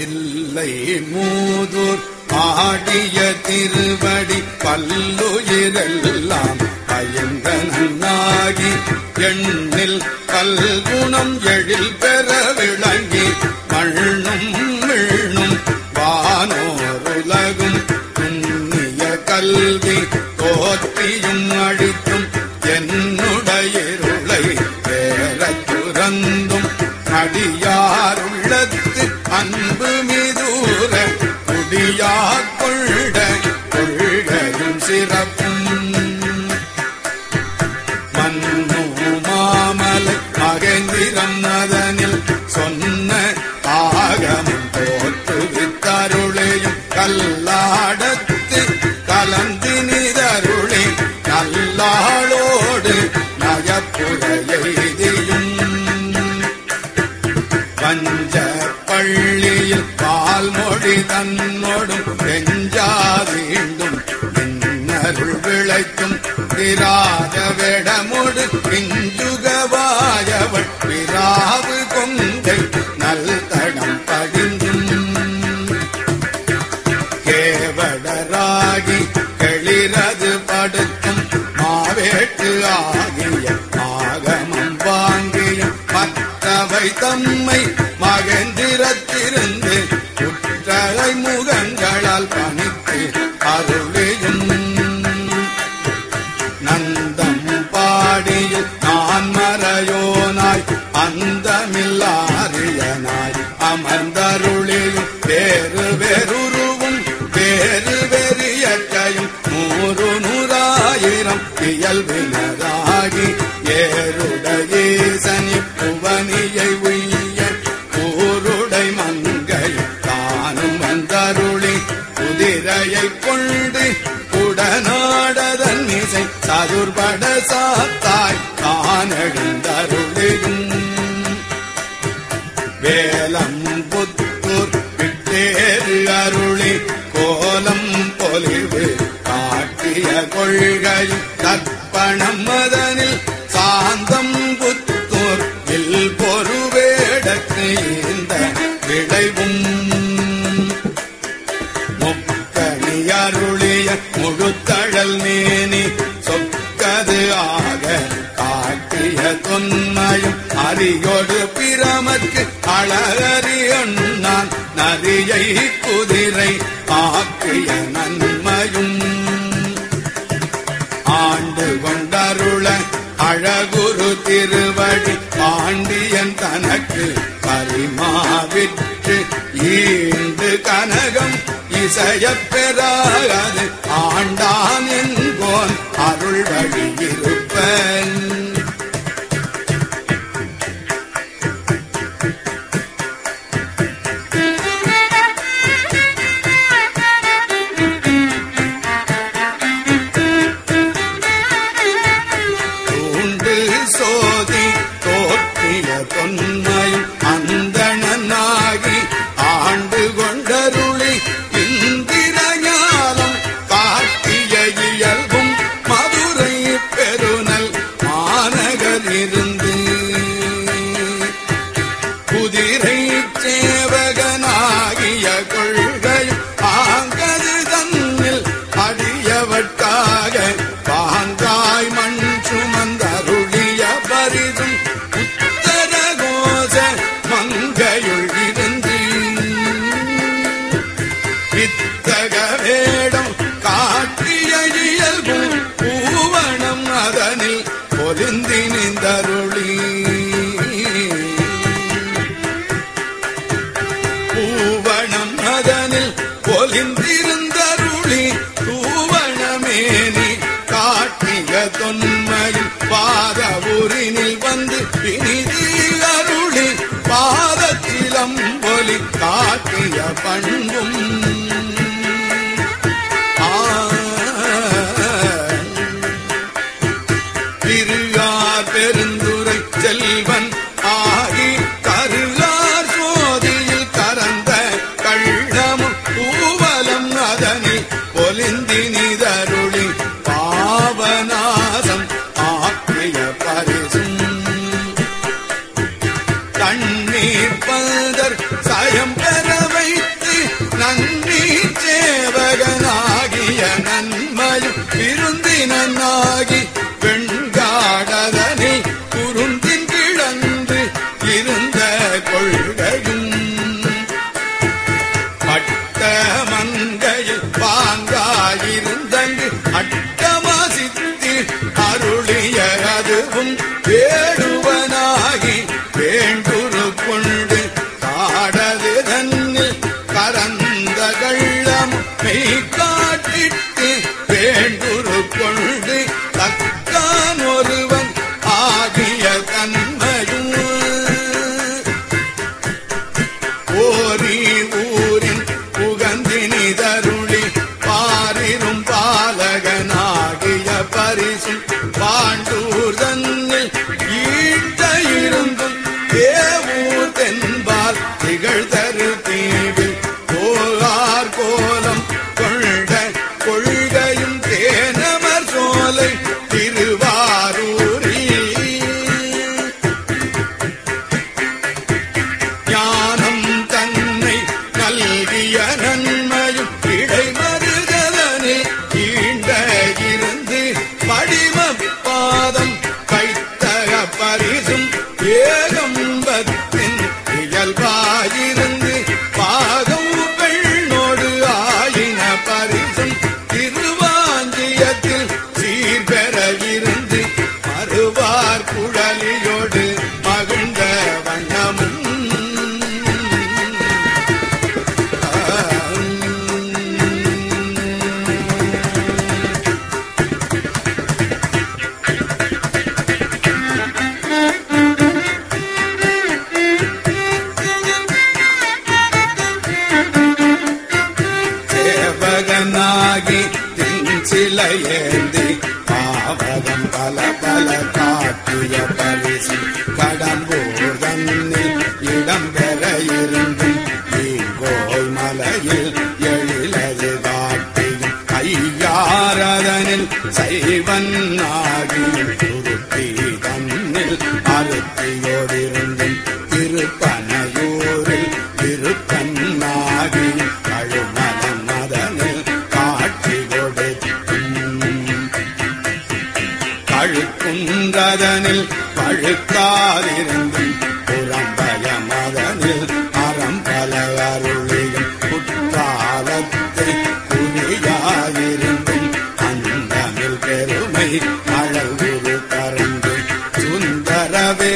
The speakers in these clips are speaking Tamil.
தில்லை மூதூர் ஆடிய திருவடி பல்லுயிரெல்லாம் பயந்த நன்னாகி எண்ணில் கல்குணம் எழில் பெற விளங்கி மண்ணும் விண்ணும் வானோருலகும் புண்ணிய கல்வி தோற்றியும் அழித்தும் என்னுடைய விளைக்கும் வேடமோடு பிஞ்சுகவாயவள் பிராவு கொங்கை நல் தடம் படிந்தும் கேவடராகி கெளிரது படுத்தும் மாவேட்டு ஆகிய ஆகமம் வாங்கிய மற்றவை தம்மை அருள்பட சாத்தாய் தான் வேலம் புத்தூர் விட்டேறு அருளி கோலம் பொலிவு காட்டிய கொள்கையும் தர்ப்பணம் மதனில் சாந்தம் புத்தூர் இல் பொறுவேடக்கு இந்த விளைவும். முக்கணி அருளிய முழுத்தழல் மேனி நதியோடு அரியோடு பிரமற்கு அழகறியண்ணான் நதியை குதிரை ஆக்கிய நன்மையும். ஆண்டு கொண்டருள அழகுரு திருவடி பாண்டியன் தனக்கு பரிமாவிற்று ஈண்டு கனகம் இசையப் பெறாது. ஆண்டான் என்போன் அருள் வழி பண்ணும் உலகளம் மெய்காட்டிற்கு பாவகம் பல பல காட்டிய பரிசு. கடம்பூர் தன்னில் இடம் பெற இருந்தும் ஈங்கோய் மலையில் எழிலது காட்டியும். ஐயாரதனில் சைவன் ஆகியும். துருத்தி தன்னில் அறுத்தியோடிருந்தும் திருப்பனையூரில் திருப்பன்னாகியும் கழுமலம் கழுக்குன்றதனில் பழுக்காதிருந்தும் புறம்பய மதனில் அறம் பலவருளியும் குற்றாலத்தை குறியாயிருந்தும் அந்தமில் பெருமை அழகுரு கரந்து சுந்தரவே.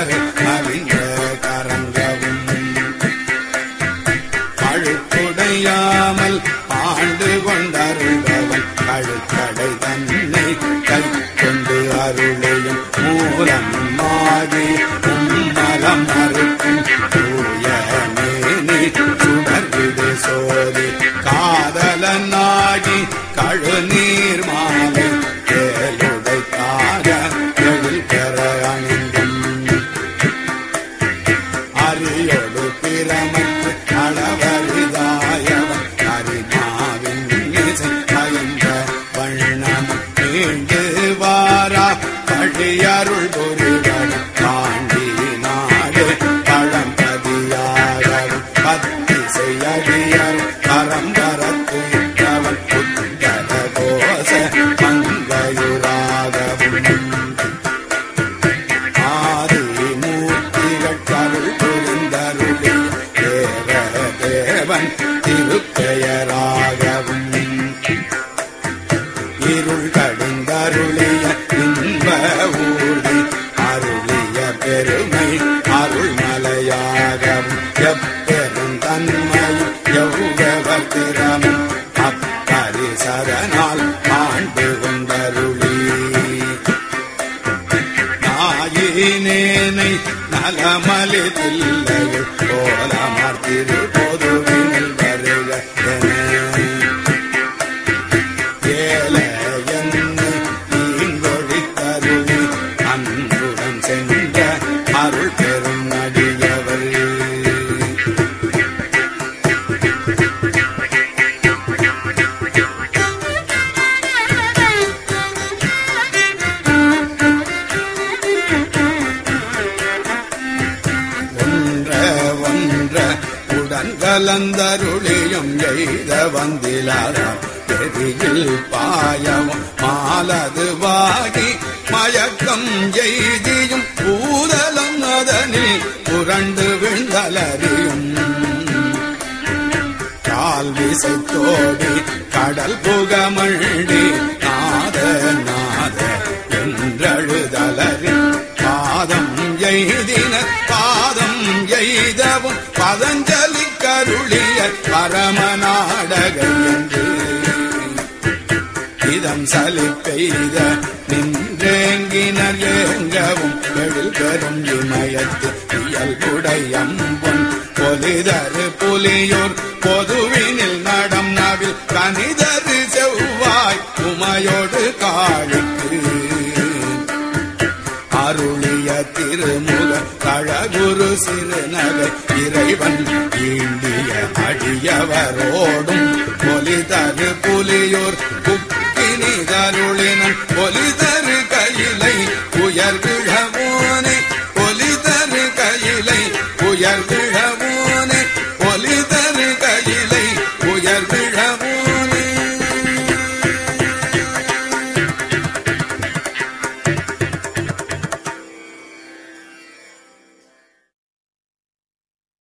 பெரும் பரு கரங்கவும் கழுக்குடையாமல் ஆண்டு கொண்டருள்பவன் கழுக்கடை தன்னை கை அருளையும் மூலம் மாறி மறுக்கும் தூய மேனி சுடர்விடு சோதி. காதலனாகி இன்ப ஊர்தி அருளிய பெருமை அருள் மலையாகம். எப்பெரும் தன்மை எவ்வவர் திறமும் அப்பரிசதனால் ஆண்டு கொண்டருளி. நாயினேனை கலந்தருளியும் எய்த வந்திலாராம் எரியில் பாயவும் மாலதுவாகி மயக்கம் எய்தியும் பூதலம் அதனில் புரண்டு விழுந்தலறியும் கால் விசைத்தோடி கடல் புகமண்டி பரம நாடக என்று இதம் சலிப்பெய்த பெய்த நின்றேங்கினர் ஏங்கவும் எழில் பெறும் இமயத்து இயல்புடையம்பொன் பொலிதரு புலியோர் பொதுவினில் நடம் நவில் கனிதரு செவ்வாய் உமையோடு காளிக்கு அருளிய திருமு சிறு நகை இறைவன் ஈண்டிய அடியவரோடும் பொலிதரு புலியோர் குக்கினி தருளினும் பொலி